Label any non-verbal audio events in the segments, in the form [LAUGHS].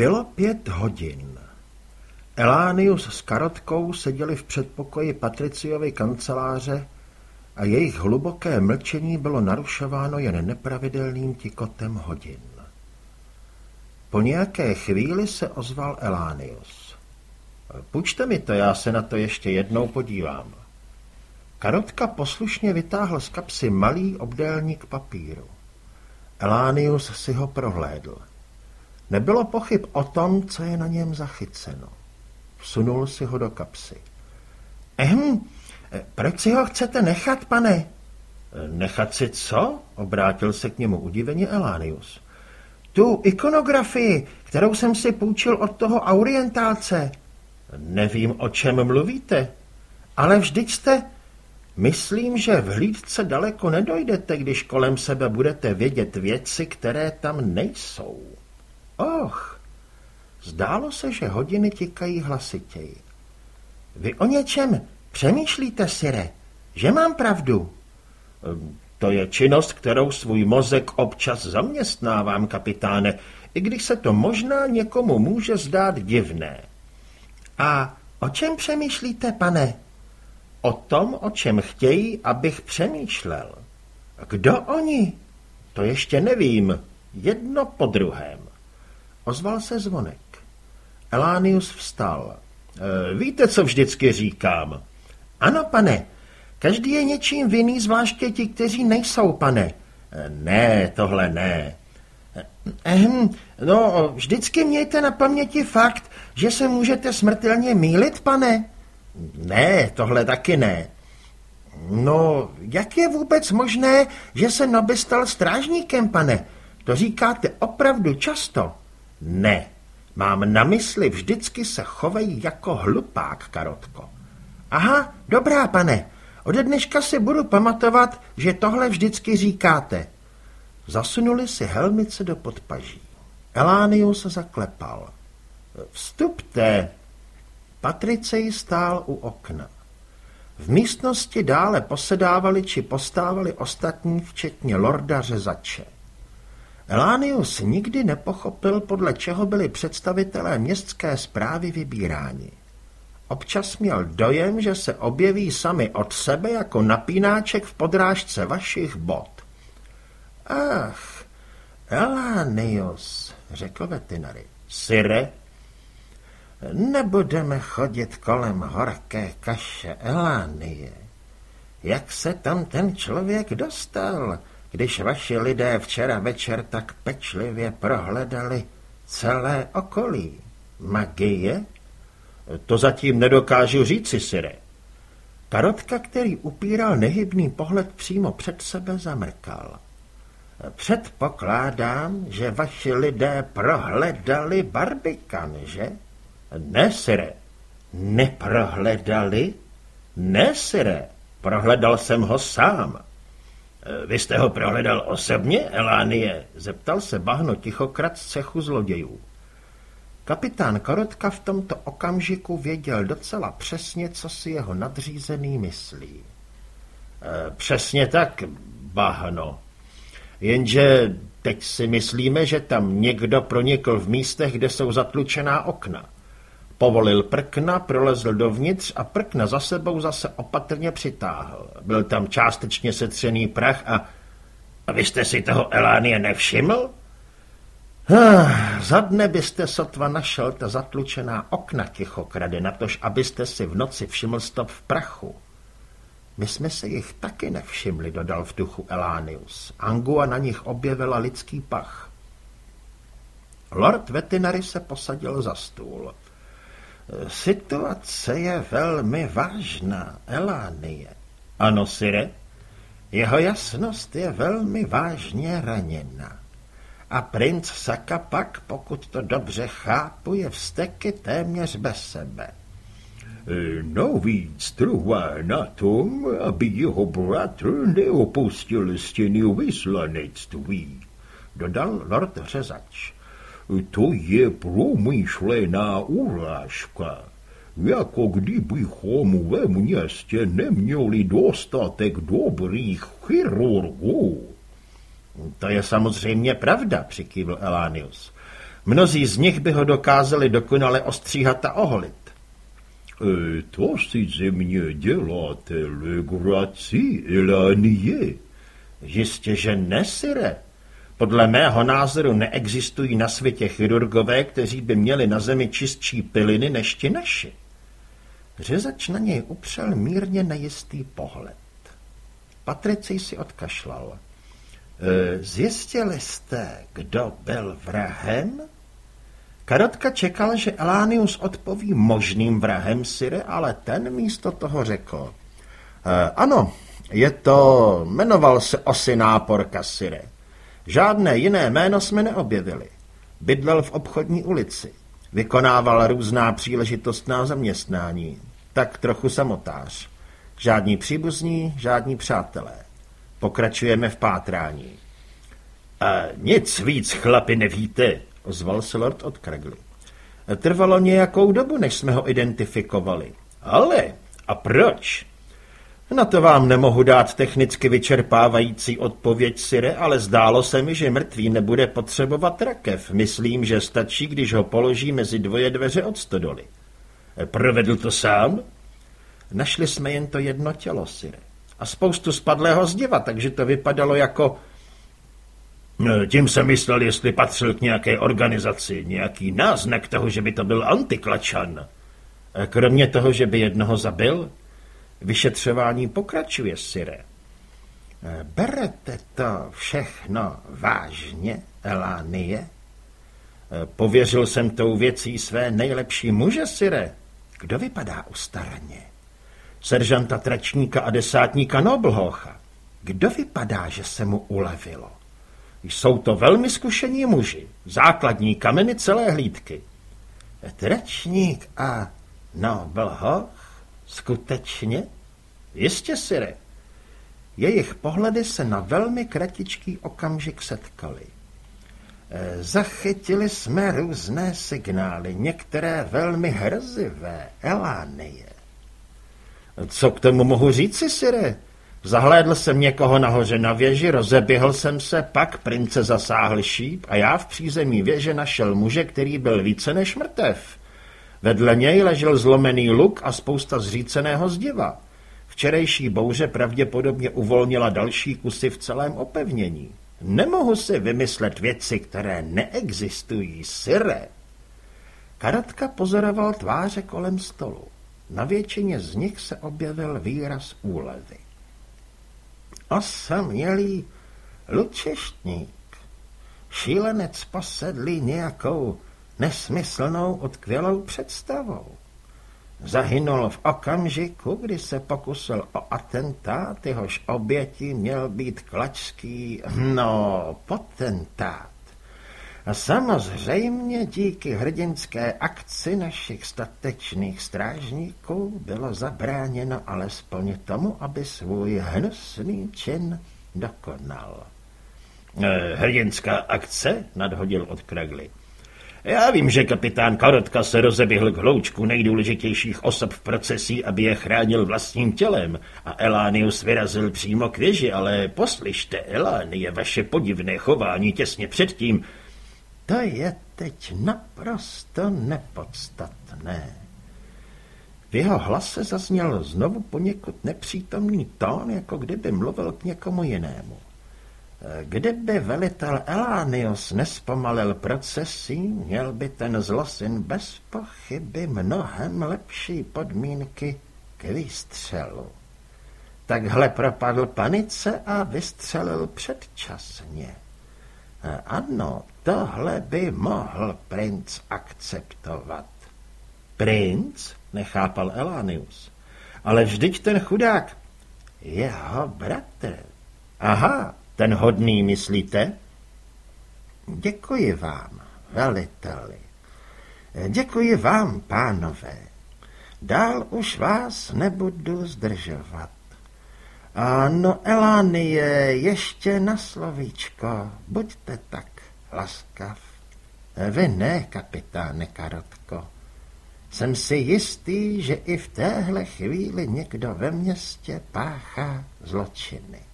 Bylo pět hodin. Elánius s Karotkou seděli v předpokoji Patriciovy kanceláře a jejich hluboké mlčení bylo narušováno jen nepravidelným tikotem hodin. Po nějaké chvíli se ozval Elánius. Půjčte mi to, já se na to ještě jednou podívám. Karotka poslušně vytáhl z kapsy malý obdélník papíru. Elánius si ho prohlédl. Nebylo pochyb o tom, co je na něm zachyceno. Vsunul si ho do kapsy. Ehm, proč si ho chcete nechat, pane? Nechat si co? Obrátil se k němu udiveně Elánius. Tu ikonografii, kterou jsem si půjčil od toho Aurientáce. Nevím, o čem mluvíte. Ale vždyť jste... Myslím, že v hlídce daleko nedojdete, když kolem sebe budete vědět věci, které tam nejsou. Och, zdálo se, že hodiny tikají hlasitěji. Vy o něčem přemýšlíte, Sire, že mám pravdu? Ehm, to je činnost, kterou svůj mozek občas zaměstnávám, kapitáne, i když se to možná někomu může zdát divné. A o čem přemýšlíte, pane? O tom, o čem chtějí, abych přemýšlel. Kdo oni? To ještě nevím. Jedno po druhém. Ozval se zvonek. Elánius vstal. E, víte, co vždycky říkám? Ano, pane. Každý je něčím vinný, zvláště ti, kteří nejsou, pane. E, ne, tohle ne. Ehm, no, vždycky mějte na paměti fakt, že se můžete smrtelně mílit, pane. Ne, tohle taky ne. No, jak je vůbec možné, že se Noby stal strážníkem, pane? To říkáte opravdu často. Ne, mám na mysli, vždycky se chovej jako hlupák, Karotko. Aha, dobrá, pane, ode dneška si budu pamatovat, že tohle vždycky říkáte. Zasunuli si helmice do podpaží. Elánius zaklepal. Vstupte. Patricej stál u okna. V místnosti dále posedávali či postávali ostatní, včetně lorda řezače. Elánius nikdy nepochopil, podle čeho byli představitelé městské zprávy vybíráni. Občas měl dojem, že se objeví sami od sebe jako napínáček v podrážce vašich bod. Ach, Elánius, řekl veterinary. Sire, nebudeme chodit kolem horké kaše Elánie. Jak se tam ten člověk dostal? Když vaši lidé včera večer tak pečlivě prohledali celé okolí. Magie? To zatím nedokážu říci, Sire. Karotka, který upíral nehybný pohled přímo před sebe, zamrkal. Předpokládám, že vaši lidé prohledali barbikan, že? Ne, Sire. Neprohledali? Ne, Sire. Prohledal jsem ho sám. Eh, vy jste ho prohledal osobně, Elánie? Zeptal se bahno tichokrat z cechu zlodějů. Kapitán Korotka v tomto okamžiku věděl docela přesně, co si jeho nadřízený myslí. E, přesně tak, bahno. Jenže teď si myslíme, že tam někdo pronikl v místech, kde jsou zatlučená okna. Povolil prkna, prolezl dovnitř a prkna za sebou zase opatrně přitáhl. Byl tam částečně setřený prach a... A vy jste si toho Elánie nevšiml? Ah, za dne byste sotva našel ta zatlučená okna tichokrady, natož abyste si v noci všiml stop v prachu. My jsme se jich taky nevšimli, dodal v duchu Elánius. Angua na nich objevila lidský pach. Lord Vetinary se posadil za stůl. Situace je velmi vážná, Elánie. Ano, Sire. Jeho jasnost je velmi vážně raněna. A princ Saka pak, pokud to dobře chápu, je vsteky téměř bez sebe. Navíc trvá na tom, aby jeho bratr neopustil stěny vyslanectví, dodal lord Řezač. To je promyšlená urážka, jako kdybychom ve městě neměli dostatek dobrých chirurgů. To je samozřejmě pravda, přikývl Elánius. Mnozí z nich by ho dokázali dokonale ostříhat a oholit. E, to si ze mě děláte legraci, Elanie. Jistě, že ne, Sire. Podle mého názoru neexistují na světě chirurgové, kteří by měli na zemi čistší piliny než ti naši. Řezač na něj upřel mírně nejistý pohled. Patricej si odkašlal. E, zjistili jste, kdo byl vrahem? Karotka čekal, že Elánius odpoví možným vrahem Sire, ale ten místo toho řekl. E, ano, je to, jmenoval se Osináporka Sire. Žádné jiné jméno jsme neobjevili. Bydlel v obchodní ulici. Vykonával různá příležitostná zaměstnání. Tak trochu samotář. Žádní příbuzní, žádní přátelé. Pokračujeme v pátrání. A nic víc, chlapi, nevíte, ozval se lord od Kregly. Trvalo nějakou dobu, než jsme ho identifikovali. Ale, a proč? Na to vám nemohu dát technicky vyčerpávající odpověď, Sire, ale zdálo se mi, že mrtvý nebude potřebovat rakev. Myslím, že stačí, když ho položí mezi dvoje dveře od stodoly. Provedl to sám? Našli jsme jen to jedno tělo, Sire. A spoustu spadlého zdiva, takže to vypadalo jako... No, tím jsem myslel, jestli patřil k nějaké organizaci, nějaký náznak toho, že by to byl antiklačan. Kromě toho, že by jednoho zabil, Vyšetřování pokračuje, Sire. Berete to všechno vážně, Elánie? Pověřil jsem tou věcí své nejlepší muže, Sire. Kdo vypadá ustaraně? Seržanta Tračníka a desátníka Noblhocha. Kdo vypadá, že se mu ulevilo? Jsou to velmi zkušení muži, základní kameny celé hlídky. Tračník a Noblhoch? Skutečně? Jistě, Sire. Jejich pohledy se na velmi kratičký okamžik setkaly. E, zachytili jsme různé signály, některé velmi hrzivé, elánie. Co k tomu mohu říci, Sire? Zahlédl jsem někoho nahoře na věži, rozeběhl jsem se, pak prince zasáhl šíp a já v přízemí věže našel muže, který byl více než mrtev. Vedle něj ležel zlomený luk a spousta zříceného zdiva. Včerejší bouře pravděpodobně uvolnila další kusy v celém opevnění. Nemohu si vymyslet věci, které neexistují, syre. Karatka pozoroval tváře kolem stolu. Na většině z nich se objevil výraz úlevy. Osamělý lučeštník, šílenec posedlý nějakou nesmyslnou odkvělou představou. Zahynul v okamžiku, kdy se pokusil o atentát, jehož obětí měl být klačský, no, potentát. A samozřejmě díky hrdinské akci našich statečných strážníků bylo zabráněno alespoň tomu, aby svůj hnusný čin dokonal. Eh, hrdinská akce? nadhodil od Kragly. Já vím, že kapitán Karotka se rozeběhl k hloučku nejdůležitějších osob v procesí, aby je chránil vlastním tělem a Elánius vyrazil přímo k věži, ale poslyšte, Elánie, vaše podivné chování těsně předtím. To je teď naprosto nepodstatné. V jeho hlase zazněl znovu poněkud nepřítomný tón, jako kdyby mluvil k někomu jinému. Kdyby velitel Elánius nespomalil procesí, měl by ten zlosin bez pochyby mnohem lepší podmínky k výstřelu. Takhle propadl panice a vystřelil předčasně. Ano, tohle by mohl princ akceptovat. Princ? Nechápal Elánius. Ale vždyť ten chudák, jeho bratr. Aha, ten hodný, myslíte? Děkuji vám, veliteli. Děkuji vám, pánové. Dál už vás nebudu zdržovat. Ano, Elánie, ještě na slovíčko, buďte tak laskav. Vy ne, kapitáne Karotko. Jsem si jistý, že i v téhle chvíli někdo ve městě páchá zločiny.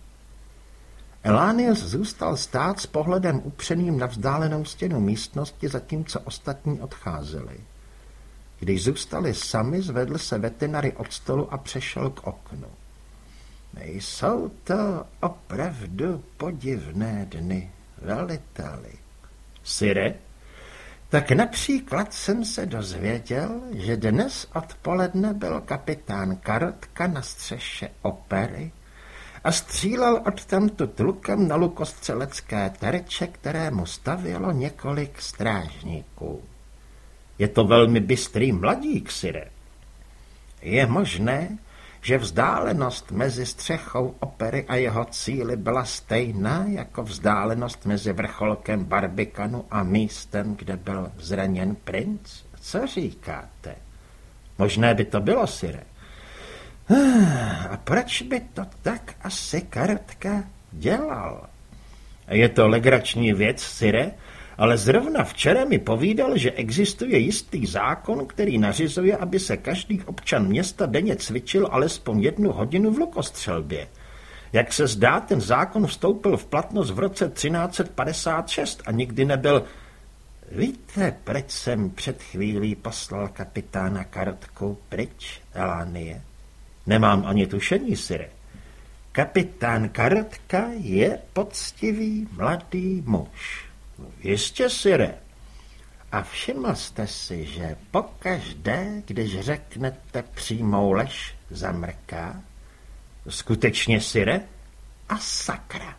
Elánius zůstal stát s pohledem upřeným na vzdálenou stěnu místnosti, zatímco ostatní odcházeli. Když zůstali sami, zvedl se veterinary od stolu a přešel k oknu. Jsou to opravdu podivné dny, veliteli. Sire? Tak například jsem se dozvěděl, že dnes odpoledne byl kapitán Karotka na střeše opery a střílel odtamtud lukem na lukostřelecké terče, kterému stavělo několik strážníků. Je to velmi bystrý mladík, Sire. Je možné, že vzdálenost mezi střechou opery a jeho cíly byla stejná jako vzdálenost mezi vrcholkem Barbikanu a místem, kde byl zraněn princ? Co říkáte? Možné by to bylo, Sire. Ah, a proč by to tak asi Karotka dělal? Je to legrační věc, Sire, ale zrovna včera mi povídal, že existuje jistý zákon, který nařizuje, aby se každý občan města denně cvičil alespoň jednu hodinu v lukostřelbě. Jak se zdá, ten zákon vstoupil v platnost v roce 1356 a nikdy nebyl... Víte, proč jsem před chvílí poslal kapitána Karotku pryč, Elánie? Nemám ani tušení, Sire. Kapitán Karotka je poctivý mladý muž. Jistě, Sire. A všiml jste si, že pokaždé, když řeknete přímou lež, zamrká? Skutečně, Sire? A sakra.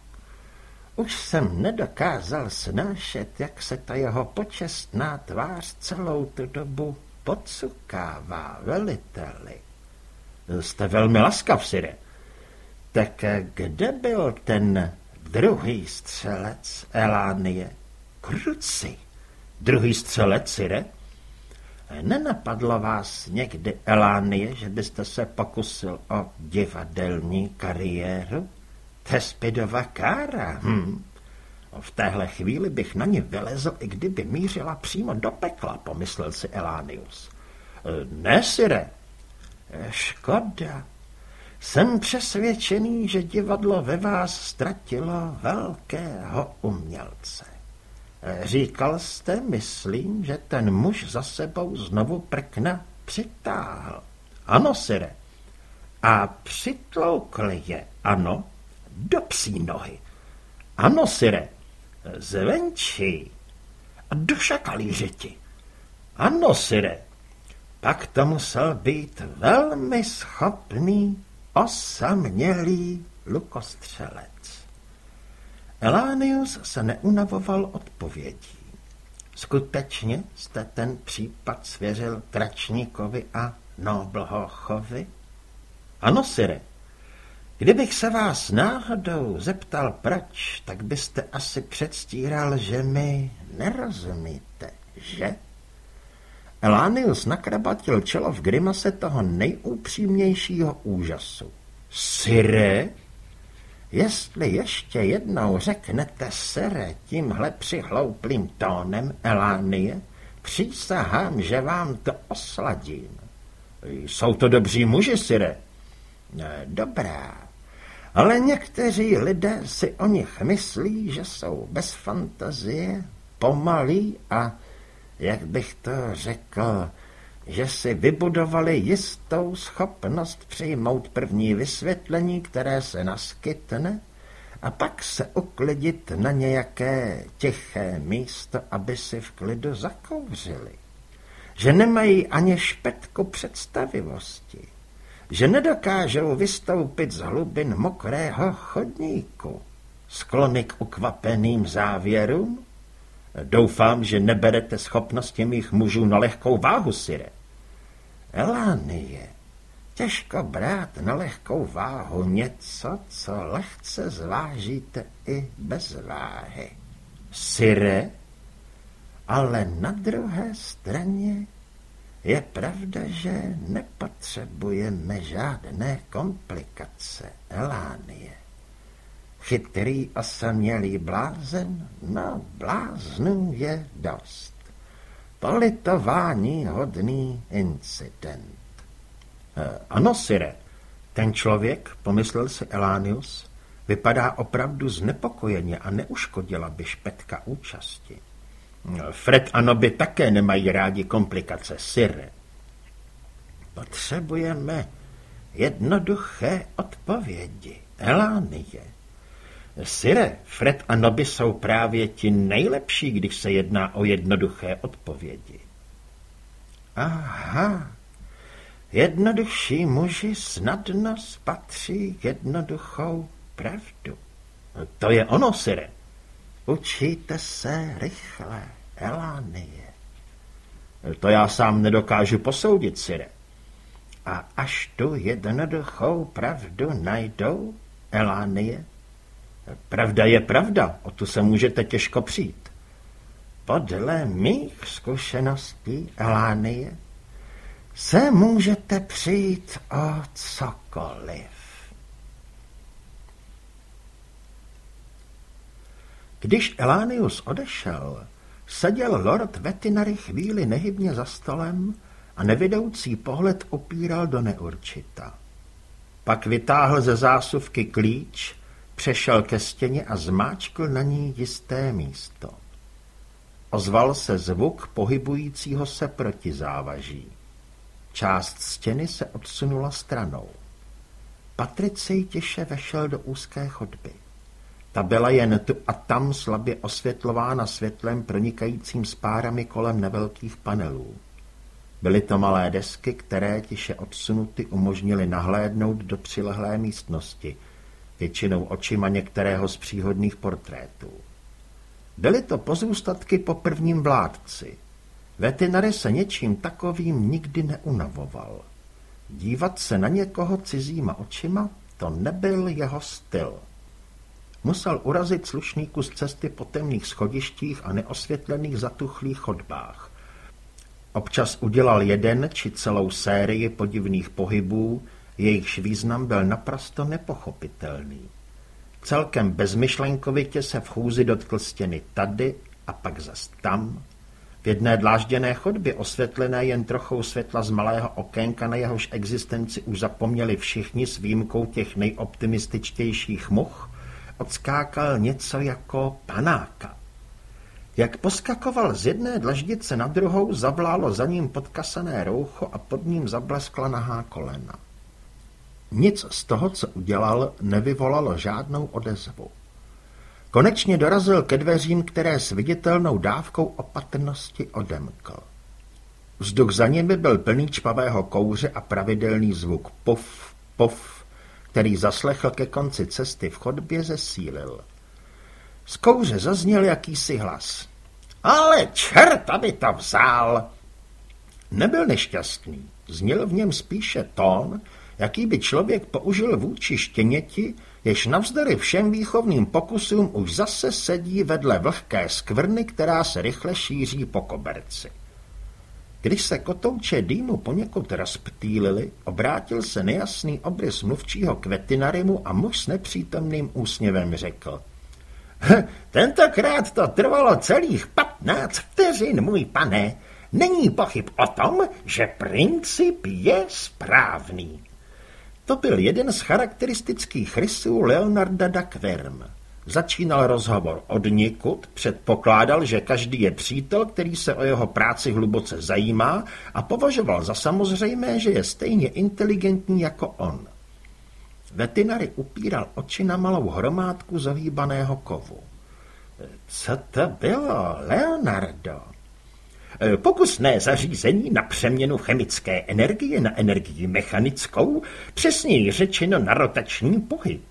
Už jsem nedokázal snášet, jak se ta jeho počestná tvář celou tu dobu podsukává, veliteli. Jste velmi laskav, Sire. Tak kde byl ten druhý střelec Elánie? Kruci. Druhý střelec, Sire? Nenapadlo vás někdy, Elánie, že byste se pokusil o divadelní kariéru? Tespidova kára, hm. V téhle chvíli bych na ní vylezl, i kdyby mířila přímo do pekla, pomyslel si Elánius. Ne, Sire, Škoda. Jsem přesvědčený, že divadlo ve vás ztratilo velkého umělce. Říkal jste, myslím, že ten muž za sebou znovu prkna přitáhl. Ano, sire. A přitloukl je, ano, do psí nohy. Ano, sire. Zvenčí a do šakalí. Ano, sire pak to musel být velmi schopný, osamělý lukostřelec. Elánius se neunavoval odpovědí. Skutečně jste ten případ svěřil Tračníkovi a Noblhochovi? Ano, sire. Kdybych se vás náhodou zeptal proč, tak byste asi předstíral, že mi nerozumíte, že? Elánius nakrabatil čelo v grimase toho nejupřímnějšího úžasu. Sire? Jestli ještě jednou řeknete sere tímhle přihlouplým tónem, Elánie, přísahám, že vám to osladím. Jsou to dobří muži, sire? Dobrá, ale někteří lidé si o nich myslí, že jsou bez fantazie, pomalí a jak bych to řekl, že si vybudovali jistou schopnost přijmout první vysvětlení, které se naskytne, a pak se uklidit na nějaké tiché místo, aby si v klidu zakouřili. Že nemají ani špetku představivosti. Že nedokážou vystoupit z hlubin mokrého chodníku. Sklony k ukvapeným závěrům Doufám, že neberete schopnosti mých mužů na lehkou váhu, Sire. Elánie, těžko brát na lehkou váhu něco, co lehce zvážíte i bez váhy. Sire? Ale na druhé straně je pravda, že nepotřebujeme žádné komplikace, Elánie. Chytrý osamělý blázen? No, bláznů je dost. Politování hodný incident. E, ano, sire, ten člověk, pomyslel si Elánius, Vypadá opravdu znepokojeně a neuškodila by špetka účasti. Fred a Nobby také nemají rádi komplikace, Sire. Potřebujeme jednoduché odpovědi, Elánie. Sire, Fred a Nobby jsou právě ti nejlepší, když se jedná o jednoduché odpovědi. Aha, jednodušší muži snadno spatří jednoduchou pravdu. To je ono, Sire. Učíte se rychle, Elánie. To já sám nedokážu posoudit, Sire. A až tu jednoduchou pravdu najdou, Elánie? Pravda je pravda, o tu se můžete těžko přijít. Podle mých zkušeností, Elánie, se můžete přijít o cokoliv. Když Elánius odešel, seděl lord Vetinary chvíli nehybně za stolem a nevidoucí pohled opíral do neurčita. Pak vytáhl ze zásuvky klíč, přešel ke stěně a zmáčkl na ní jisté místo. Ozval se zvuk pohybujícího se proti závaží. Část stěny se odsunula stranou. Patricej těše vešel do úzké chodby. Ta byla jen tu a tam slabě osvětlována světlem pronikajícím spárami kolem nevelkých panelů. Byly to malé desky, které tiše odsunuty umožnily nahlédnout do přilehlé místnosti, většinou očima některého z příhodných portrétů. Byly to pozůstatky po prvním vládci. Vetinary se něčím takovým nikdy neunavoval. Dívat se na někoho cizíma očima, to nebyl jeho styl. Musel urazit slušníku z cesty po temných schodištích a neosvětlených zatuchlých chodbách. Občas udělal jeden či celou sérii podivných pohybů, jejichž význam byl naprosto nepochopitelný. Celkem bezmyšlenkovitě se v chůzi dotkl stěny tady a pak zas tam. V jedné dlážděné chodbě osvětlené jen trochou světla z malého okénka, na jehož existenci už zapomněli všichni s výjimkou těch nejoptimističtějších much, odskákal něco jako panáka. Jak poskakoval z jedné dlaždice na druhou, zablálo za ním podkasané roucho a pod ním zableskla nahá kolena. Nic z toho, co udělal, nevyvolalo žádnou odezvu. Konečně dorazil ke dveřím, které s viditelnou dávkou opatrnosti odemkl. Vzduch za nimi byl plný čpavého kouře a pravidelný zvuk puf, puf, který zaslechl ke konci cesty v chodbě, zesílil. Z kouře zazněl jakýsi hlas. Ale čert, aby to vzal! Nebyl nešťastný. Zněl v něm spíše tón, jaký by člověk použil vůči štěněti, jež navzdory všem výchovným pokusům už zase sedí vedle vlhké skvrny, která se rychle šíří po koberci. Když se kotouče dýmu poněkud rozptýlili, obrátil se nejasný obrys mluvčího k vetinarimu a muž s nepřítomným úsměvem řekl. Tentokrát to trvalo celých patnáct vteřin, můj pane. Není pochyb o tom, že princip je správný. To byl jeden z charakteristických rysů Leonarda da Querm. Začínal rozhovor od nikud, předpokládal, že každý je přítel, který se o jeho práci hluboce zajímá a považoval za samozřejmé, že je stejně inteligentní jako on. Vetinary upíral oči na malou hromádku zohýbaného kovu. Co to bylo, Leonardo? E, pokusné zařízení na přeměnu chemické energie na energii mechanickou, přesněji řečeno na rotační pohyb.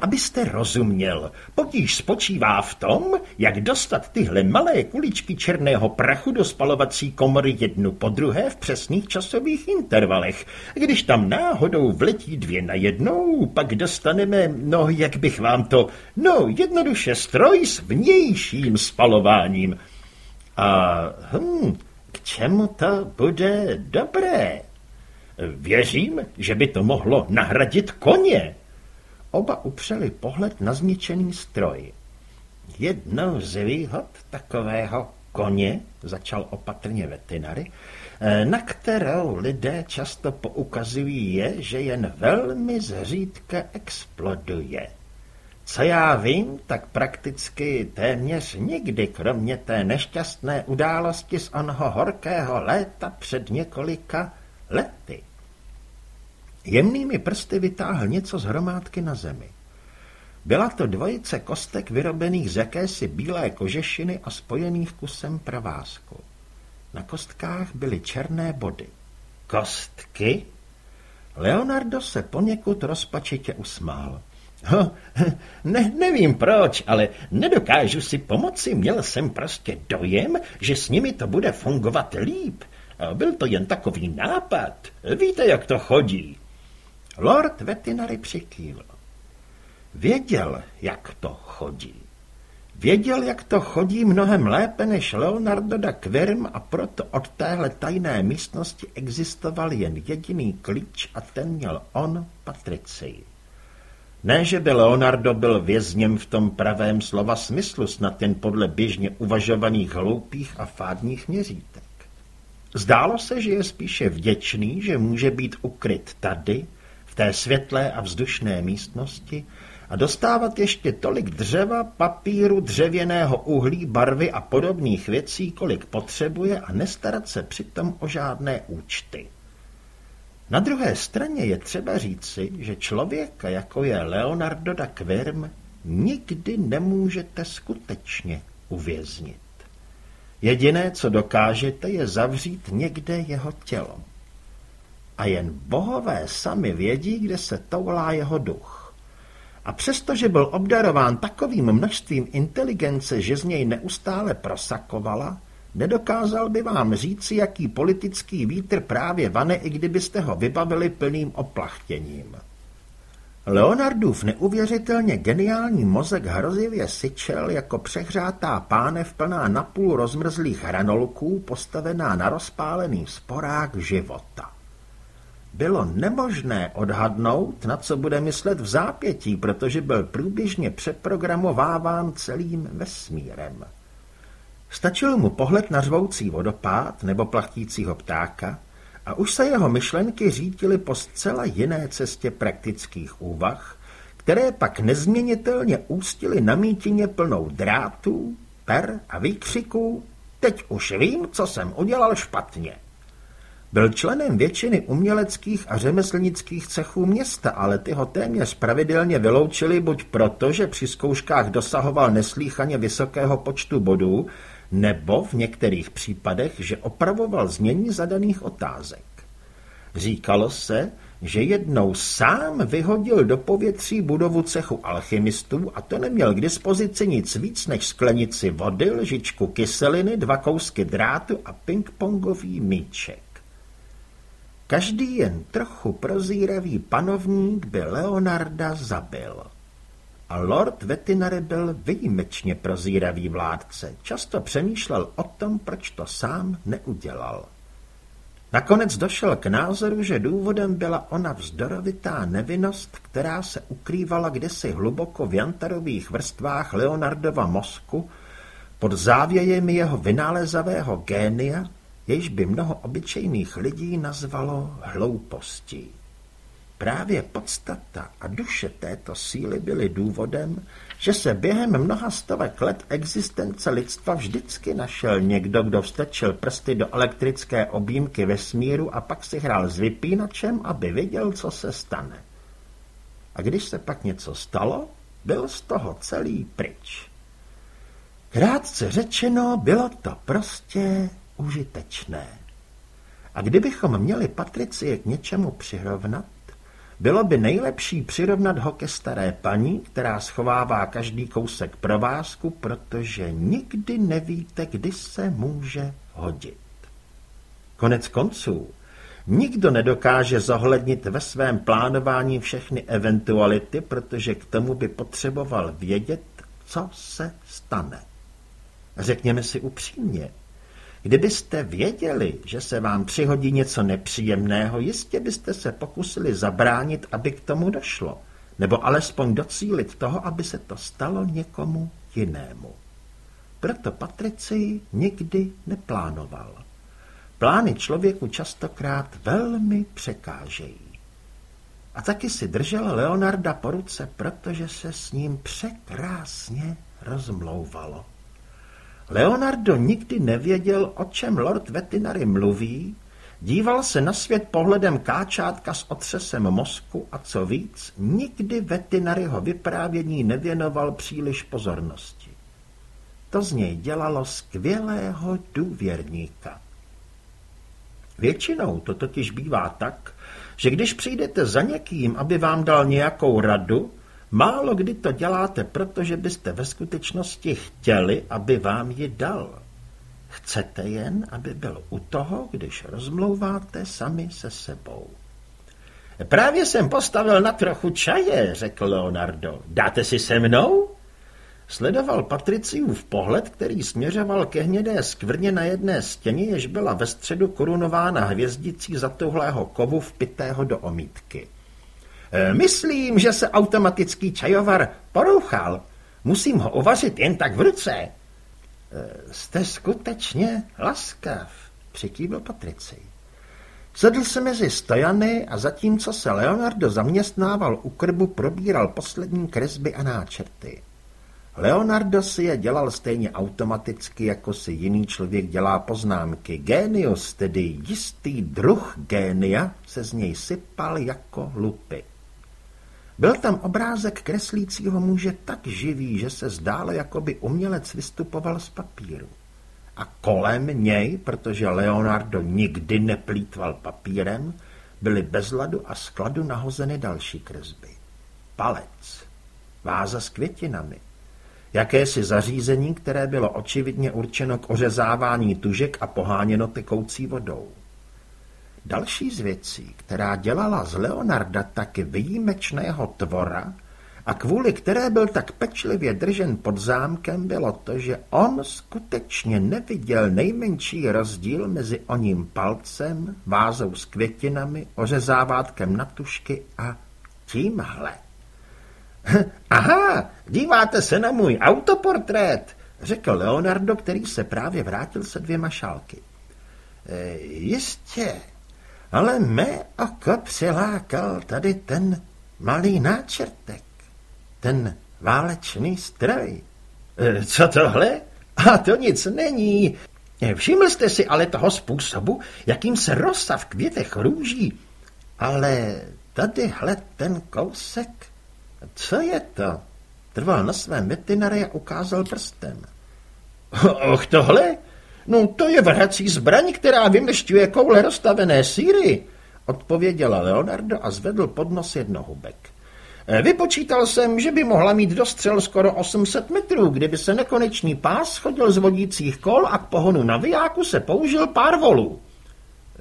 Abyste rozuměl, potíž spočívá v tom, jak dostat tyhle malé kuličky černého prachu do spalovací komory jednu po druhé v přesných časových intervalech. Když tam náhodou vletí dvě na jednou, pak dostaneme, no jak bych vám to, no jednoduše stroj s vnějším spalováním. A hm, k čemu to bude dobré? Věřím, že by to mohlo nahradit koně. Oba upřeli pohled na zničený stroj. Jednou z výhod takového koně, začal opatrně vetinary, eh, na kterou lidé často poukazují je, že jen velmi zřídka exploduje. Co já vím, tak prakticky téměř nikdy, kromě té nešťastné události z onho horkého léta před několika lety. Jemnými prsty vytáhl něco z hromádky na zemi. Byla to dvojice kostek vyrobených z jakési bílé kožešiny a spojených kusem provázku. Na kostkách byly černé body. Kostky? Leonardo se poněkud rozpačitě usmál. Ho, ne, nevím proč, ale nedokážu si pomoci. Měl jsem prostě dojem, že s nimi to bude fungovat líp. Byl to jen takový nápad. Víte, jak to chodí. Lord Vetinary přikývl. Věděl, jak to chodí. Věděl, jak to chodí mnohem lépe než Leonardo da Quirm a proto od téhle tajné místnosti existoval jen jediný klíč a ten měl on, Patricii. Ne, že by Leonardo byl vězněm v tom pravém slova smyslu, snad jen podle běžně uvažovaných hloupých a fádních měřítek. Zdálo se, že je spíše vděčný, že může být ukryt tady, v té světlé a vzdušné místnosti, a dostávat ještě tolik dřeva, papíru, dřevěného uhlí, barvy a podobných věcí, kolik potřebuje a nestarat se přitom o žádné účty. Na druhé straně je třeba říci, že člověka, jako je Leonardo da Quirm, nikdy nemůžete skutečně uvěznit. Jediné, co dokážete, je zavřít někde jeho tělo. A jen bohové sami vědí, kde se toulá jeho duch. A přestože byl obdarován takovým množstvím inteligence, že z něj neustále prosakovala, Nedokázal by vám říci, jaký politický vítr právě vane, i kdybyste ho vybavili plným oplachtěním. Leonardův neuvěřitelně geniální mozek hrozivě syčel jako přehřátá pánev plná napůl rozmrzlých hranolků postavená na rozpálený sporák života. Bylo nemožné odhadnout, na co bude myslet v zápětí, protože byl průběžně přeprogramováván celým vesmírem. Stačil mu pohled na řvoucí vodopád nebo plachtícího ptáka a už se jeho myšlenky řítily po zcela jiné cestě praktických úvah, které pak nezměnitelně ústily na mítině plnou drátů, per a výkřiků Teď už vím, co jsem udělal špatně. Byl členem většiny uměleckých a řemeslnických cechů města, ale ty ho téměř pravidelně vyloučili buď proto, že při zkouškách dosahoval neslíchaně vysokého počtu bodů, nebo v některých případech, že opravoval změní zadaných otázek. Říkalo se, že jednou sám vyhodil do povětří budovu cechu alchymistů a to neměl k dispozici nic víc než sklenici vody, lžičku kyseliny, dva kousky drátu a pingpongový míček. Každý jen trochu prozíravý panovník by Leonarda zabil. A Lord Vetinary byl výjimečně prozíravý vládce. Často přemýšlel o tom, proč to sám neudělal. Nakonec došel k názoru, že důvodem byla ona vzdorovitá nevinnost, která se ukrývala kdesi hluboko v jantarových vrstvách Leonardova mozku pod závějemi jeho vynálezavého génia, jež by mnoho obyčejných lidí nazvalo hloupostí. Právě podstata a duše této síly byly důvodem, že se během mnoha stovek let existence lidstva vždycky našel někdo, kdo vstečil prsty do elektrické objímky vesmíru a pak si hrál s vypínačem, aby viděl, co se stane. A když se pak něco stalo, byl z toho celý pryč. Krátce řečeno, bylo to prostě užitečné. A kdybychom měli Patricie k něčemu přirovnat, bylo by nejlepší přirovnat ho ke staré paní, která schovává každý kousek provázku, protože nikdy nevíte, kdy se může hodit. Konec konců, nikdo nedokáže zohlednit ve svém plánování všechny eventuality, protože k tomu by potřeboval vědět, co se stane. Řekněme si upřímně, Kdybyste věděli, že se vám přihodí něco nepříjemného, jistě byste se pokusili zabránit, aby k tomu došlo, nebo alespoň docílit toho, aby se to stalo někomu jinému. Proto Patricii nikdy neplánoval. Plány člověku častokrát velmi překážejí. A taky si držel Leonarda po ruce, protože se s ním překrásně rozmlouvalo. Leonardo nikdy nevěděl, o čem Lord Vetinary mluví, díval se na svět pohledem káčátka s otřesem mozku a co víc, nikdy Vetinaryho vyprávění nevěnoval příliš pozornosti. To z něj dělalo skvělého důvěrníka. Většinou to totiž bývá tak, že když přijdete za někým, aby vám dal nějakou radu, málo kdy to děláte, protože byste ve skutečnosti chtěli, aby vám ji dal. Chcete jen, aby byl u toho, když rozmlouváte sami se sebou. Právě jsem postavil na trochu čaje, řekl Leonardo. Dáte si se mnou? Sledoval Patriciův pohled, který směřoval ke hnědé skvrně na jedné stěně, jež byla ve středu korunována hvězdicí zatuhlého kovu vpitého do omítky. E, myslím, že se automatický čajovar porouchal. Musím ho uvařit jen tak v ruce. E, jste skutečně laskav, přikývil Patrici. Sedl se mezi stojany a zatímco se Leonardo zaměstnával u krbu, probíral poslední kresby a náčrty. Leonardo si je dělal stejně automaticky, jako si jiný člověk dělá poznámky. Genius, tedy jistý druh génia, se z něj sypal jako lupy. Byl tam obrázek kreslícího muže tak živý, že se zdálo, jako by umělec vystupoval z papíru. A kolem něj, protože Leonardo nikdy neplýtval papírem, byly bez ladu a skladu nahozeny další kresby. Palec, váza s květinami, jakési zařízení, které bylo očividně určeno k ořezávání tužek a poháněno tekoucí vodou. Další z věcí, která dělala z Leonarda tak výjimečného tvora a kvůli které byl tak pečlivě držen pod zámkem, bylo to, že on skutečně neviděl nejmenší rozdíl mezi oním palcem, vázou s květinami, ořezávátkem na tušky a tímhle. [LAUGHS] Aha, díváte se na můj autoportrét, řekl Leonardo, který se právě vrátil se dvěma šálky. E, jistě, ale mé oko přilákal tady ten malý náčrtek, ten válečný stroj. E, co tohle? A to nic není. E, všiml jste si ale toho způsobu, jakým se rosa v květech růží. Ale tadyhle ten kousek co je to? Trval na svém veterinary a ukázal prstem. Och, tohle? No, to je vrhací zbraň, která vymešťuje koule rozstavené síry, odpověděla Leonardo a zvedl pod nos jednohubek. E, vypočítal jsem, že by mohla mít dostřel skoro 800 metrů, kdyby se nekonečný pás chodil z vodících kol a k pohonu na vyjáku se použil pár volů.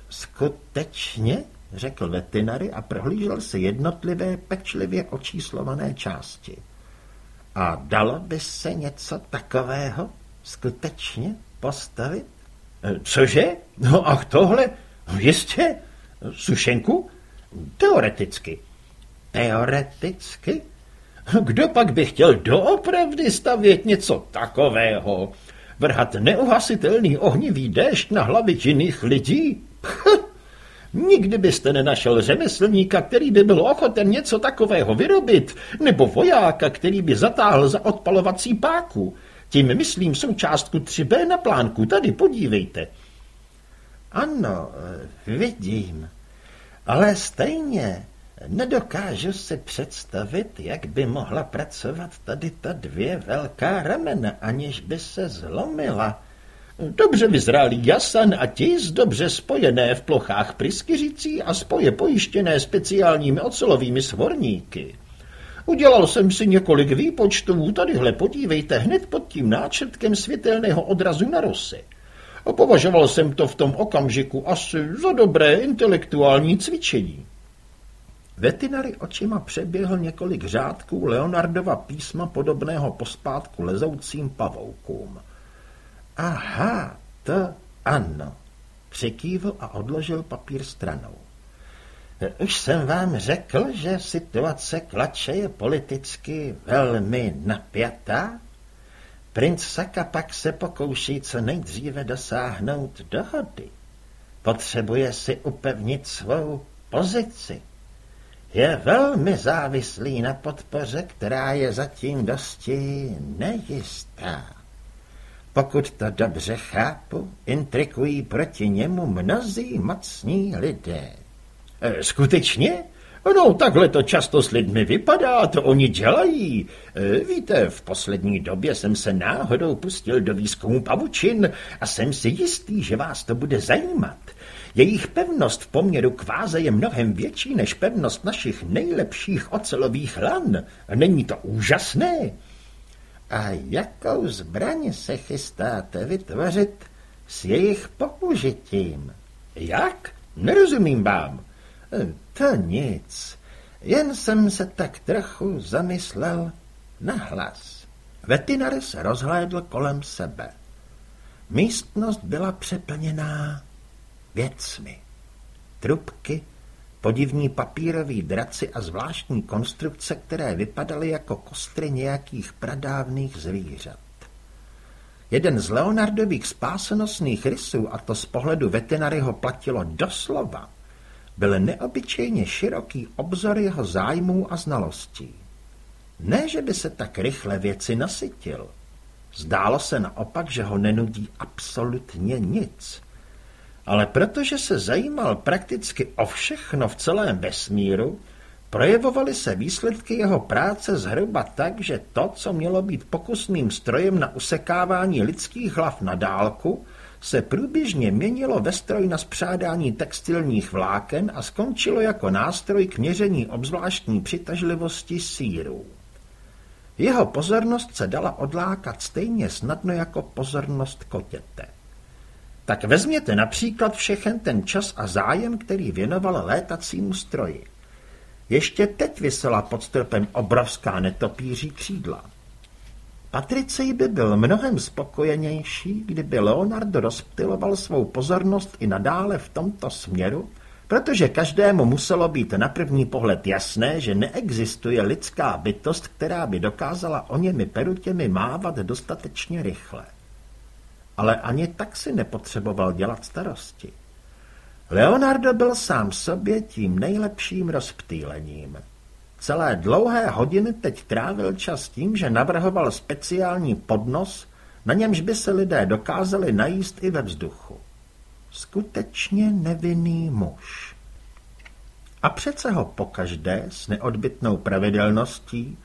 Skutečně? řekl veterinary a prohlížel si jednotlivé pečlivě očíslované části. A dalo by se něco takového skutečně postavit? E, cože? No ach tohle? No jistě. Sušenku? Teoreticky. Teoreticky? Kdo pak by chtěl doopravdy stavět něco takového? Vrhat neuhasitelný ohnivý déšť na hlavy jiných lidí? Nikdy byste nenašel řemeslníka, který by byl ochoten něco takového vyrobit, nebo vojáka, který by zatáhl za odpalovací páku. Tím myslím součástku 3B na plánku, tady podívejte. Ano, vidím, ale stejně nedokážu si představit, jak by mohla pracovat tady ta dvě velká ramena, aniž by se zlomila. Dobře vyzrálý jasan a tis dobře spojené v plochách pryskyřicí a spoje pojištěné speciálními ocelovými svorníky. Udělal jsem si několik výpočtů, tadyhle podívejte hned pod tím náčrtkem světelného odrazu na rose. A považoval jsem to v tom okamžiku asi za dobré intelektuální cvičení. Vetinary očima přeběhl několik řádků Leonardova písma podobného pospátku lezoucím pavoukům. Aha, to ano. Přikývl a odložil papír stranou. Už jsem vám řekl, že situace klače je politicky velmi napjatá. Princ Saka pak se pokouší co nejdříve dosáhnout dohody. Potřebuje si upevnit svou pozici. je velmi závislý na podpoře, která je zatím dosti nejistá. Pokud to dobře chápu, intrikují proti němu mnozí mocní lidé. E, skutečně? No, takhle to často s lidmi vypadá, to oni dělají. E, víte, v poslední době jsem se náhodou pustil do výzkumu pavučin a jsem si jistý, že vás to bude zajímat. Jejich pevnost v poměru k váze je mnohem větší než pevnost našich nejlepších ocelových lan. Není to úžasné? A jakou zbraň se chystáte vytvořit s jejich použitím? Jak? Nerozumím vám. To nic. Jen jsem se tak trochu zamyslel na hlas. Vetinar se rozhlédl kolem sebe. Místnost byla přeplněná věcmi. Trubky, podivní papírový draci a zvláštní konstrukce, které vypadaly jako kostry nějakých pradávných zvířat. Jeden z Leonardových spásonosných rysů, a to z pohledu veterinaryho platilo doslova, byl neobyčejně široký obzor jeho zájmů a znalostí. Ne, že by se tak rychle věci nasytil. Zdálo se naopak, že ho nenudí absolutně nic. Ale protože se zajímal prakticky o všechno v celém vesmíru, projevovaly se výsledky jeho práce zhruba tak, že to, co mělo být pokusným strojem na usekávání lidských hlav na dálku, se průběžně měnilo ve stroj na spřádání textilních vláken a skončilo jako nástroj k měření obzvláštní přitažlivosti sírů. Jeho pozornost se dala odlákat stejně snadno jako pozornost kotěte. Tak vezměte například všechen ten čas a zájem, který věnoval létacímu stroji. Ještě teď vysela pod stropem obrovská netopíří křídla. Patricej by byl mnohem spokojenější, kdyby Leonardo rozptyloval svou pozornost i nadále v tomto směru, protože každému muselo být na první pohled jasné, že neexistuje lidská bytost, která by dokázala o němi perutěmi mávat dostatečně rychle. Ale ani tak si nepotřeboval dělat starosti. Leonardo byl sám sobě tím nejlepším rozptýlením. Celé dlouhé hodiny teď trávil čas tím, že navrhoval speciální podnos, na němž by se lidé dokázali najíst i ve vzduchu. Skutečně nevinný muž. A přece ho pokaždé s neodbitnou pravidelností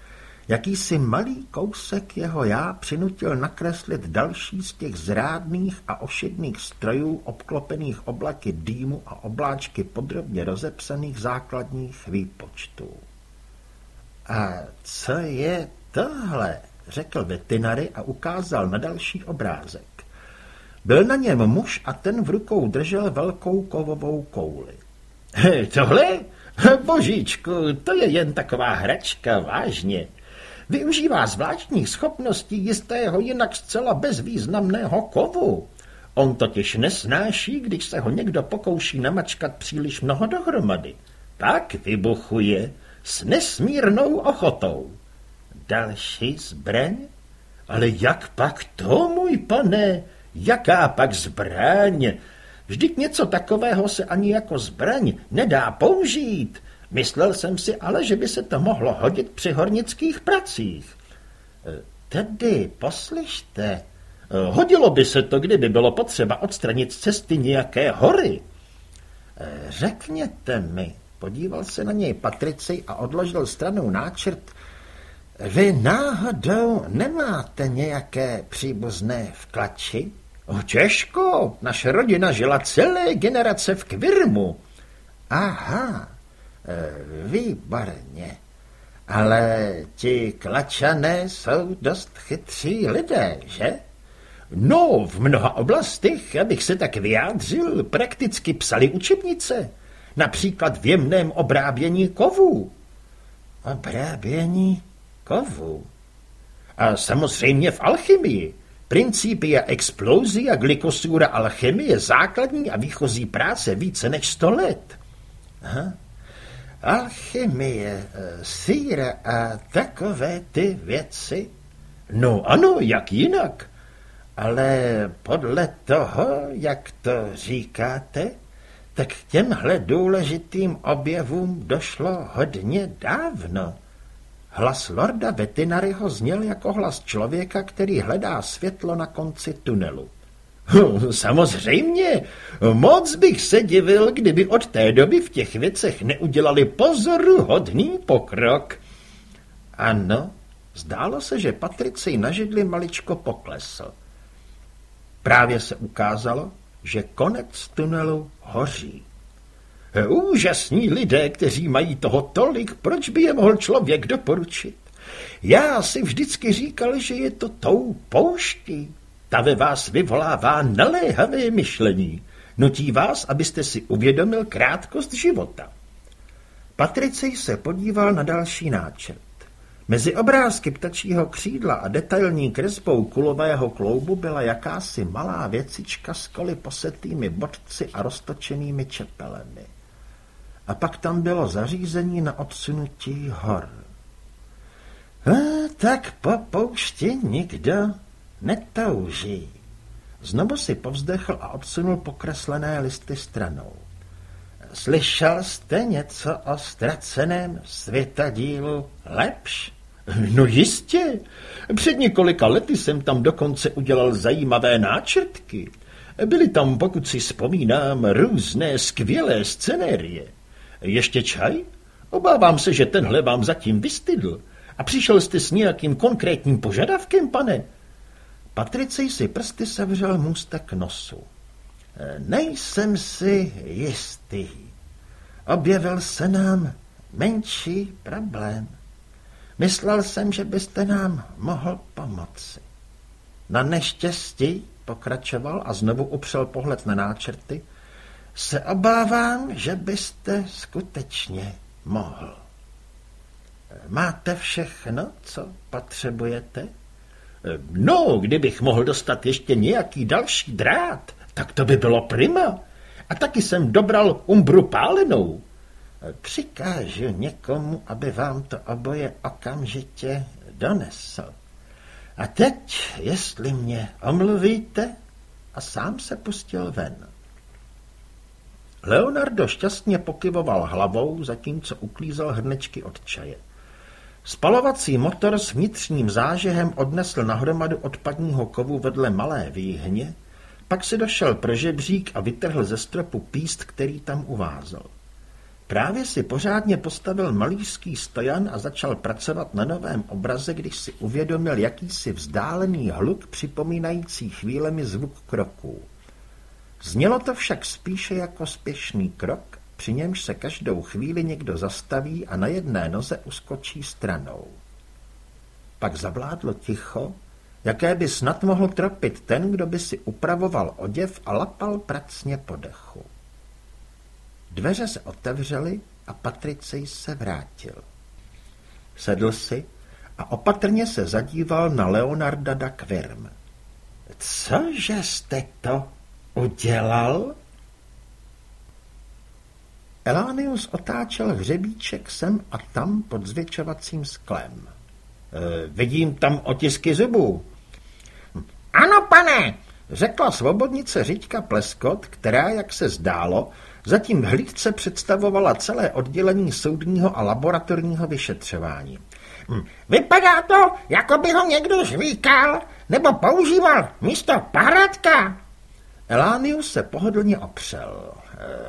jakýsi malý kousek jeho já přinutil nakreslit další z těch zrádných a ošidných strojů obklopených oblaky dýmu a obláčky podrobně rozepsaných základních výpočtů. A co je tohle? řekl veterinary a ukázal na další obrázek. Byl na něm muž a ten v rukou držel velkou kovovou kouli. Tohle? Božíčku, to je jen taková hračka, vážně. Využívá zvláštních schopností jistého jinak zcela bezvýznamného kovu. On totiž nesnáší, když se ho někdo pokouší namačkat příliš mnoho dohromady. Tak vybuchuje s nesmírnou ochotou. Další zbraň? Ale jak pak to, můj pane? Jaká pak zbraň? Vždyť něco takového se ani jako zbraň nedá použít. Myslel jsem si ale, že by se to mohlo hodit při hornických pracích. E, tedy, poslyšte. E, hodilo by se to, kdyby bylo potřeba odstranit z cesty nějaké hory. E, řekněte mi, podíval se na něj Patricej a odložil stranou náčrt. Vy náhodou nemáte nějaké příbuzné v klači? O, těžko, naše rodina žila celé generace v Kvirmu. Aha, Eh, výborně. Ale ti klačané jsou dost chytří lidé, že? No, v mnoha oblastech, abych se tak vyjádřil, prakticky psali učebnice. Například v jemném obrábění kovů. Obrábění kovů? A samozřejmě v alchymii. Principia explozí a glykosura alchemie základní a výchozí práce více než sto let. Aha, alchymie, eh, síra a takové ty věci? No ano, jak jinak? Ale podle toho, jak to říkáte, Tak k těmhle důležitým objevům došlo hodně dávno. Hlas lorda Vetinaryho zněl jako hlas člověka, který hledá světlo na konci tunelu. Samozřejmě, moc bych se divil, kdyby od té doby v těch věcech neudělali pozoruhodný pokrok. Ano, zdálo se, že Patricej na židli maličko poklesl. Právě se ukázalo, že konec tunelu hoří. Úžasní lidé, kteří mají toho tolik, proč by je mohl člověk doporučit? Já si vždycky říkal, že je to tou pouští. Ta ve vás vyvolává naléhavé myšlení. Nutí vás, abyste si uvědomil krátkost života. Patricej se podíval na další náčrt. Mezi obrázky ptačího křídla a detailní kresbou kulového kloubu byla jakási malá věcička s koli posetými bodci a roztočenými čepelemi. A pak tam bylo zařízení na odsunutí hor. A, tak po poušti nikdo netouží. Znovu si povzdechl a odsunul pokreslené listy stranou. Slyšel jste něco o ztraceném světadílu lepš? No jistě. Před několika lety jsem tam dokonce udělal zajímavé náčrtky. Byly tam, pokud si vzpomínám, různé skvělé scenérie. Ještě čaj? Obávám se, že tenhle vám zatím vystydl. A přišel jste s nějakým konkrétním požadavkem, pane? Patricej si prsty sevřel můstek nosu. Nejsem si jistý. Objevil se nám menší problém. Myslel jsem, že byste nám mohl pomoci. Na neštěstí, pokračoval a znovu upřel pohled na náčrty, se obávám, že byste skutečně mohl. Máte všechno, co potřebujete? No, kdybych mohl dostat ještě nějaký další drát, tak to by bylo prima. A taky jsem dobral umbru pálenou. Přikážu někomu, aby vám to oboje okamžitě donesl. A teď, jestli mě omluvíte, a sám se pustil ven. Leonardo šťastně pokyvoval hlavou, zatímco uklízel hrnečky od čaje. Spalovací motor s vnitřním zážehem odnesl na hromadu odpadního kovu vedle malé výhně, pak si došel pro žebřík a vytrhl ze stropu píst, který tam uvázel. Právě si pořádně postavil malířský stojan a začal pracovat na novém obraze, když si uvědomil jakýsi vzdálený hluk připomínající chvílemi zvuk kroků. Znělo to však spíše jako spěšný krok, při němž se každou chvíli někdo zastaví a na jedné noze uskočí stranou. Pak zavládlo ticho, jaké by snad mohl tropit ten, kdo by si upravoval oděv a lapal pracně po dechu. Dveře se otevřely a Patricej se vrátil. Sedl si a opatrně se zadíval na Leonarda da Quirm. Cože jste to udělal? Elánius otáčel hřebíček sem a tam pod zvětšovacím sklem. E, vidím tam otisky zubů. Ano, pane, řekla svobodnice Řiďka Pleskot, která, jak se zdálo, Zatím hlídce představovala celé oddělení soudního a laboratorního vyšetřování. Hm, vypadá to, jako by ho někdo žvíkal nebo používal místo paradka. Elánius se pohodlně opřel.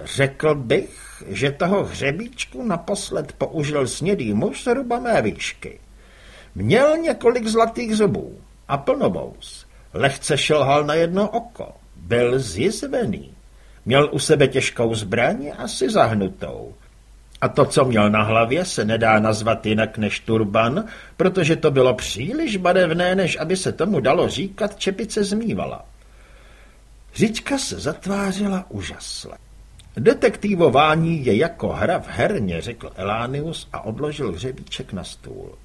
Řekl bych, že toho hřebíčku naposled použil snědý muž zhruba mé výšky. Měl několik zlatých zubů a plnovous. Lehce šelhal na jedno oko. Byl zjizvený. Měl u sebe těžkou zbraň, asi zahnutou. A to, co měl na hlavě, se nedá nazvat jinak než turban, protože to bylo příliš barevné, než aby se tomu dalo říkat, čepice zmývala. Říčka se zatvářila úžasle. Detektivování je jako hra v herně, řekl Elánius a odložil hřebíček na stůl.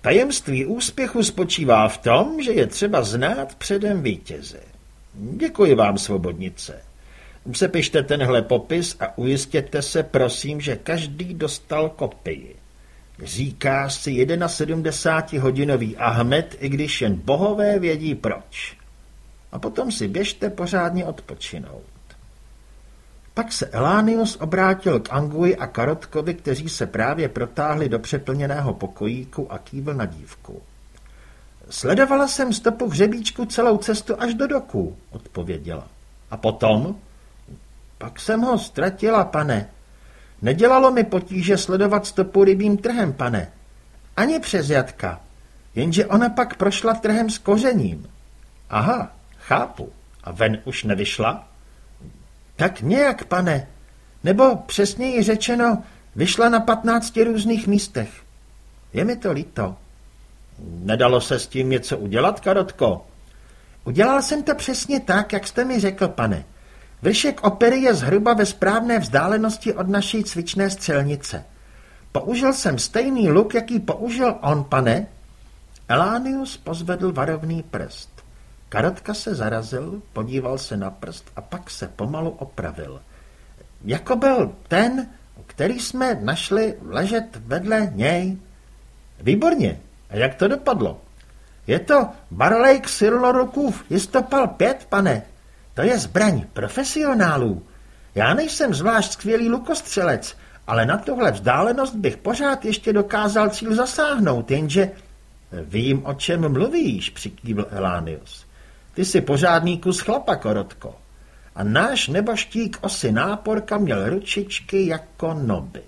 Tajemství úspěchu spočívá v tom, že je třeba znát předem vítěze. Děkuji vám, svobodnice. Přepište tenhle popis a ujistěte se, prosím, že každý dostal kopii. Říká si 71-hodinový Ahmed, i když jen bohové vědí proč. A potom si běžte pořádně odpočinout. Pak se Elánius obrátil k Angui a Karotkovi, kteří se právě protáhli do přeplněného pokojíku a kývl na dívku. Sledovala jsem stopu hřebíčku celou cestu až do doku, odpověděla. A potom? Pak jsem ho ztratila, pane. Nedělalo mi potíže sledovat stopu rybím trhem, pane. Ani přes jatka. Jenže ona pak prošla trhem s kořením. Aha, chápu. A ven už nevyšla? Tak nějak, pane. Nebo přesněji řečeno, vyšla na patnácti různých místech. Je mi to líto. Nedalo se s tím něco udělat, Karotko? Udělal jsem to přesně tak, jak jste mi řekl, pane. Vršek opery je zhruba ve správné vzdálenosti od naší cvičné střelnice. Použil jsem stejný luk, jaký použil on, pane. Elánius pozvedl varovný prst. Karotka se zarazil, podíval se na prst a pak se pomalu opravil. Jako byl ten, který jsme našli ležet vedle něj. Výborně. A jak to dopadlo? Je to Barlejk Sirlorukův jistopal pět, pane. To je zbraň profesionálů. Já nejsem zvlášť skvělý lukostřelec, ale na tohle vzdálenost bych pořád ještě dokázal cíl zasáhnout, jenže... Vím, o čem mluvíš, přikývl Elánius. Ty jsi pořádný kus chlapa, Korotko. A náš neboštík osy náporka měl ručičky jako noby.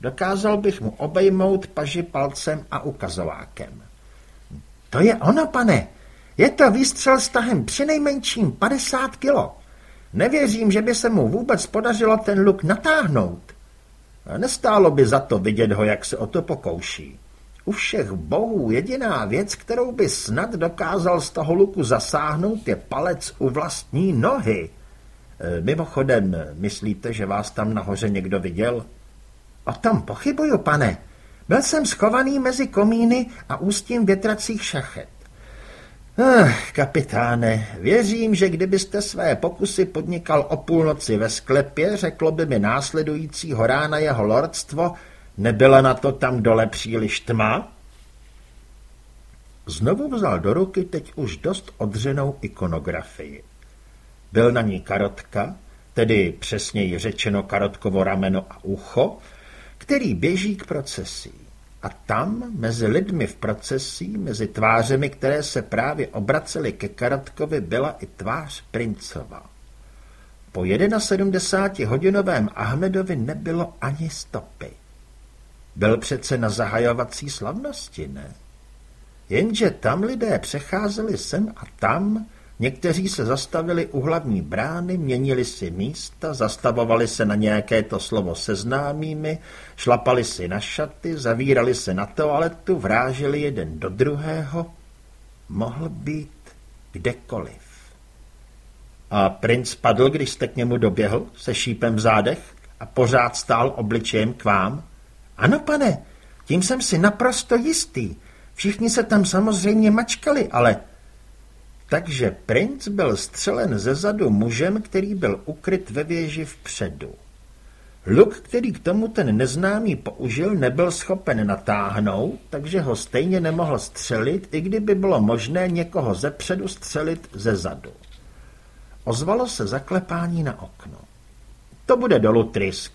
Dokázal bych mu obejmout paži palcem a ukazovákem. To je ono, pane. Je to výstřel s tahem přinejmenším 50 kilo. Nevěřím, že by se mu vůbec podařilo ten luk natáhnout. Nestálo by za to vidět ho, jak se o to pokouší. U všech bohů jediná věc, kterou by snad dokázal z toho luku zasáhnout, je palec u vlastní nohy. E, mimochodem, myslíte, že vás tam nahoře někdo viděl? O tom pochybuju, pane. Byl jsem schovaný mezi komíny a ústím větracích šachet. Ach, kapitáne, věřím, že kdybyste své pokusy podnikal o půlnoci ve sklepě, řeklo by mi následujícího rána jeho lordstvo, nebyla na to tam dole příliš tma? Znovu vzal do ruky teď už dost odřenou ikonografii. Byl na ní karotka, tedy přesněji řečeno karotkovo rameno a ucho, který běží k procesí. A tam, mezi lidmi v procesí, mezi tvářemi, které se právě obracely ke Karotkovi, byla i tvář princova. Po 71-hodinovém Ahmedovi nebylo ani stopy. Byl přece na zahajovací slavnosti, ne? Jenže tam lidé přecházeli sem a tam, Někteří se zastavili u hlavní brány, měnili si místa, zastavovali se na nějaké to slovo seznámými, šlapali si na šaty, zavírali se na toaletu, vráželi jeden do druhého. Mohl být kdekoliv. A princ padl, když jste k němu doběhl, se šípem v zádech a pořád stál obličejem k vám? Ano, pane, tím jsem si naprosto jistý. Všichni se tam samozřejmě mačkali, ale takže princ byl střelen ze zadu mužem, který byl ukryt ve věži vpředu. Luk, který k tomu ten neznámý použil, nebyl schopen natáhnout, takže ho stejně nemohl střelit, i kdyby bylo možné někoho zepředu střelit ze zadu. Ozvalo se zaklepání na okno. To bude dolu trysk.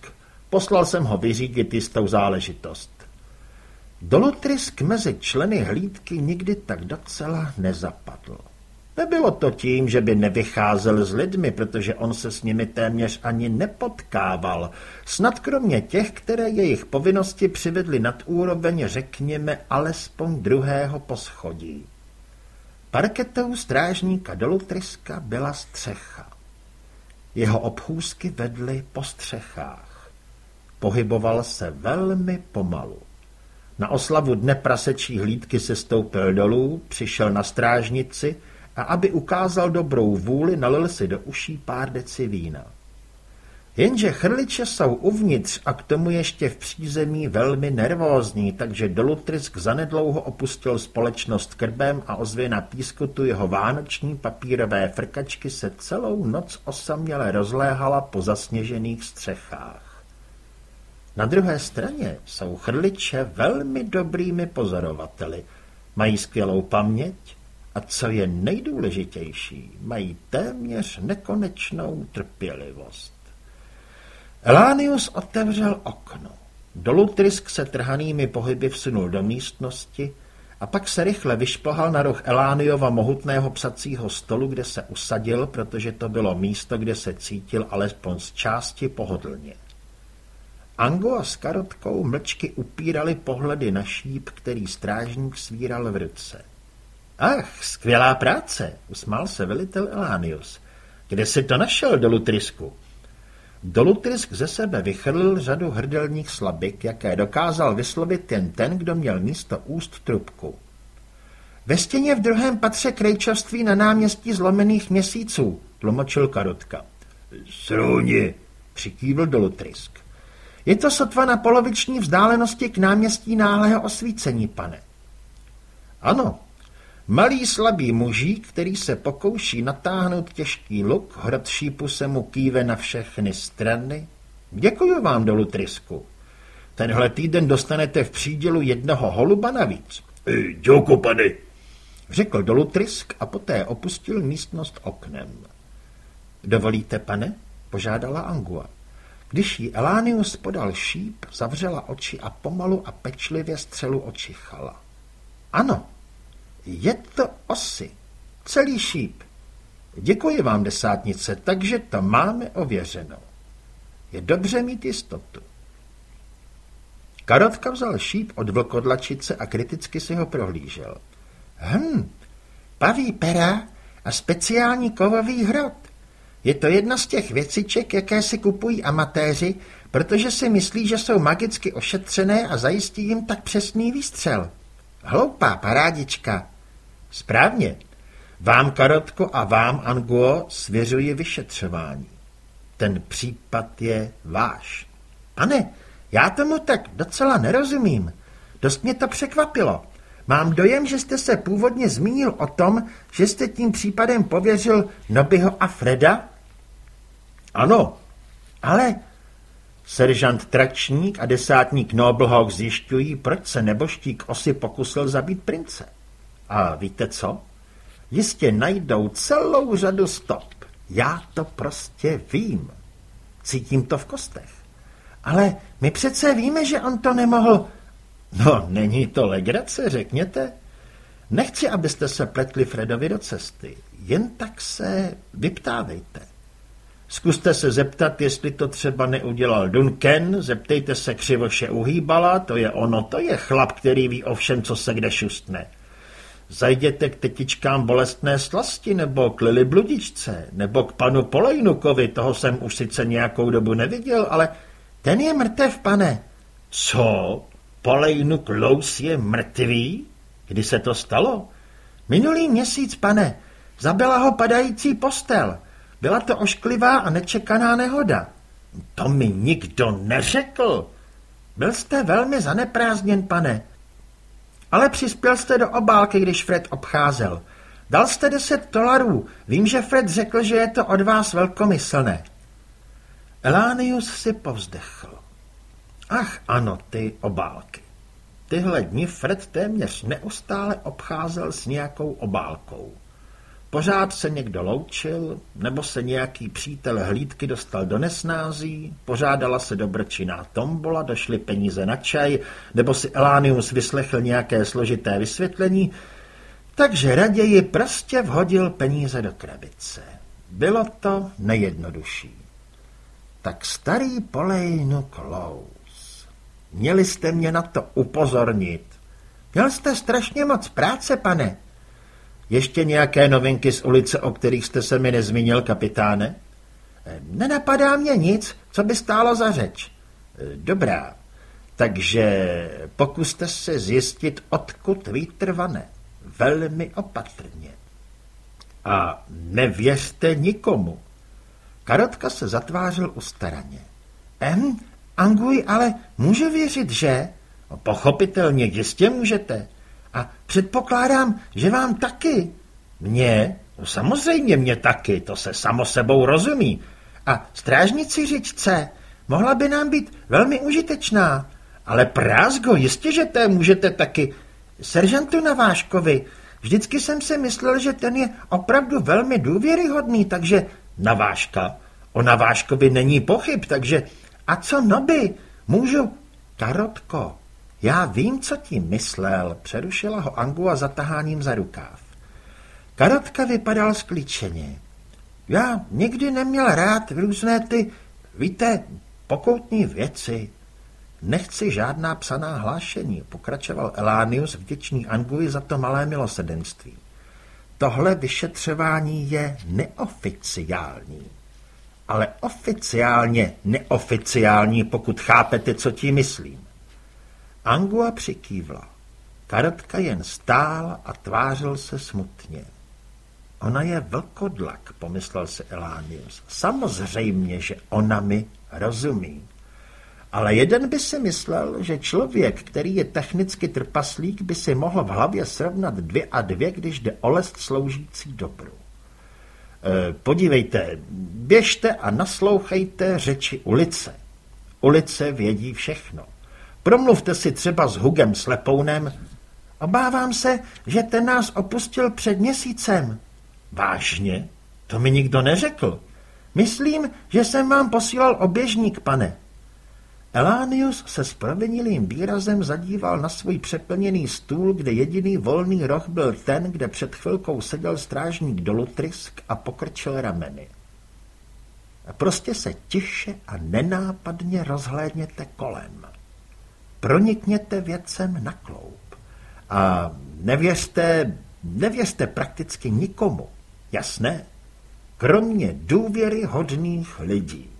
Poslal jsem ho vyřídit jistou záležitost. Dolutrysk mezi členy hlídky nikdy tak docela nezapadl. Nebylo to tím, že by nevycházel s lidmi, protože on se s nimi téměř ani nepotkával, snad kromě těch, které jejich povinnosti přivedly nad úroveň, řekněme, alespoň druhého poschodí. Parketou strážníka Dolutryska byla střecha. Jeho obchůzky vedly po střechách. Pohyboval se velmi pomalu. Na oslavu dne prasečí hlídky se stoupil dolů, přišel na strážnici a aby ukázal dobrou vůli, nalil si do uší pár deci vína. Jenže chrliče jsou uvnitř a k tomu ještě v přízemí velmi nervózní, takže Dolutrisk zanedlouho opustil společnost krbem a ozvěna pískotu jeho vánoční papírové frkačky se celou noc osaměle rozléhala po zasněžených střechách. Na druhé straně jsou chrliče velmi dobrými pozorovateli. Mají skvělou paměť, a co je nejdůležitější, mají téměř nekonečnou trpělivost. Elánius otevřel okno. Dolutrysk se trhanými pohyby vsunul do místnosti a pak se rychle vyšplhal na roh Elániova mohutného psacího stolu, kde se usadil, protože to bylo místo, kde se cítil alespoň z části pohodlně. Ango a s karotkou mlčky upírali pohledy na šíp, který strážník svíral v ruce. Ach, skvělá práce, usmál se velitel Elánius. Kde jsi to našel, Dolutrysku? Dolutrysk ze sebe vychrlil řadu hrdelních slabik, jaké dokázal vyslovit jen ten, kdo měl místo úst trubku. Ve stěně v druhém patře krejčovství na náměstí zlomených měsíců, tlumočil Karotka. Srůni, přikývl Dolutrysk. Je to sotva na poloviční vzdálenosti k náměstí náhlého osvícení, pane. Ano, malý slabý mužík, který se pokouší natáhnout těžký luk, hrad šípu se mu kýve na všechny strany. Děkuji vám, dolu trysku. Tenhle týden dostanete v přídělu jednoho holuba navíc. Děkuji, pane, řekl dolu trysk a poté opustil místnost oknem. Dovolíte, pane? požádala Angua. Když jí Elánius podal šíp, zavřela oči a pomalu a pečlivě střelu očichala. Ano, je to osy. Celý šíp. Děkuji vám, desátnice, takže to máme ověřeno. Je dobře mít jistotu. Karotka vzal šíp od vlkodlačice a kriticky si ho prohlížel. Hm, paví pera a speciální kovový hrot. Je to jedna z těch věciček, jaké si kupují amatéři, protože si myslí, že jsou magicky ošetřené a zajistí jim tak přesný výstřel. Hloupá parádička. Správně. Vám, Karotko, a vám, Anguo, svěřuji vyšetřování. Ten případ je váš. Pane, já tomu tak docela nerozumím. Dost mě to překvapilo. Mám dojem, že jste se původně zmínil o tom, že jste tím případem pověřil Nobyho a Freda? Ano. Ale seržant Tračník a desátník Noblhawk zjišťují, proč se neboštík Osy pokusil zabít prince. A víte co? Jistě najdou celou řadu stop. Já to prostě vím. Cítím to v kostech. Ale my přece víme, že on to nemohl... No, není to legrace, řekněte. Nechci, abyste se pletli Fredovi do cesty. Jen tak se vyptávejte. Zkuste se zeptat, jestli to třeba neudělal Duncan, zeptejte se křivoše uhýbala, to je ono, to je chlap, který ví o všem, co se kde šustne. Zajděte k tetičkám bolestné slasti, nebo k Lili Bludičce, nebo k panu Polejnukovi, toho jsem už sice nějakou dobu neviděl, ale ten je mrtev, pane. Co? Polejnuk Lous je mrtvý? Kdy se to stalo? Minulý měsíc, pane. Zabila ho padající postel. Byla to ošklivá a nečekaná nehoda. To mi nikdo neřekl. Byl jste velmi zaneprázdněn, pane. Ale přispěl jste do obálky, když Fred obcházel. Dal jste deset dolarů. Vím, že Fred řekl, že je to od vás velkomyslné. Elánius si povzdechl. Ach ano, ty obálky. Tyhle dny Fred téměř neustále obcházel s nějakou obálkou. Pořád se někdo loučil, nebo se nějaký přítel hlídky dostal do nesnází, pořádala se dobrčiná tombola, došly peníze na čaj, nebo si Elánius vyslechl nějaké složité vysvětlení, takže raději prostě vhodil peníze do krabice. Bylo to nejjednodušší. Tak starý polejnu klous. Měli jste mě na to upozornit. Měl jste strašně moc práce, pane, ještě nějaké novinky z ulice, o kterých jste se mi nezmínil, kapitáne? Eh, nenapadá mě nic, co by stálo za řeč. Eh, dobrá, takže pokuste se zjistit, odkud vítr vane. Velmi opatrně. A nevěřte nikomu. Karotka se zatvářil ustaraně. Em, Anguj, ale může věřit, že? Pochopitelně, jistě můžete. A předpokládám, že vám taky. Mně? No samozřejmě mě taky, to se samo sebou rozumí. A strážnici říčce mohla by nám být velmi užitečná. Ale prázgo, jistě, že té můžete taky. Seržantu Naváškovi, vždycky jsem si myslel, že ten je opravdu velmi důvěryhodný, takže Naváška. O Naváškovi není pochyb, takže A co noby? Můžu... Karotko, já vím, co tím myslel, přerušila ho Angua zataháním za rukáv. Karotka vypadal skličeně. Já nikdy neměl rád různé ty, víte, pokoutní věci. Nechci žádná psaná hlášení, pokračoval Elánius vděčný Angui za to malé milosedenství. Tohle vyšetřování je neoficiální. Ale oficiálně neoficiální, pokud chápete, co tím myslím. Angua přikývla. Karotka jen stál a tvářil se smutně. Ona je vlkodlak, pomyslel si Elánius. Samozřejmě, že ona mi rozumí. Ale jeden by si myslel, že člověk, který je technicky trpaslík, by si mohl v hlavě srovnat dvě a dvě, když jde o lest sloužící dobru. E, podívejte, běžte a naslouchejte řeči ulice. Ulice vědí všechno. Promluvte si třeba s Hugem Slepounem. Obávám se, že ten nás opustil před měsícem. Vážně? To mi nikdo neřekl. Myslím, že jsem vám posílal oběžník, pane. Elánius se s provinilým výrazem zadíval na svůj přeplněný stůl, kde jediný volný roh byl ten, kde před chvilkou seděl strážník Dolutrisk a pokrčil rameny. A prostě se tiše a nenápadně rozhlédněte kolem. Pronikněte věcem na kloup. A nevěřte, nevěřte prakticky nikomu. Jasné? Kromě důvěry hodných lidí.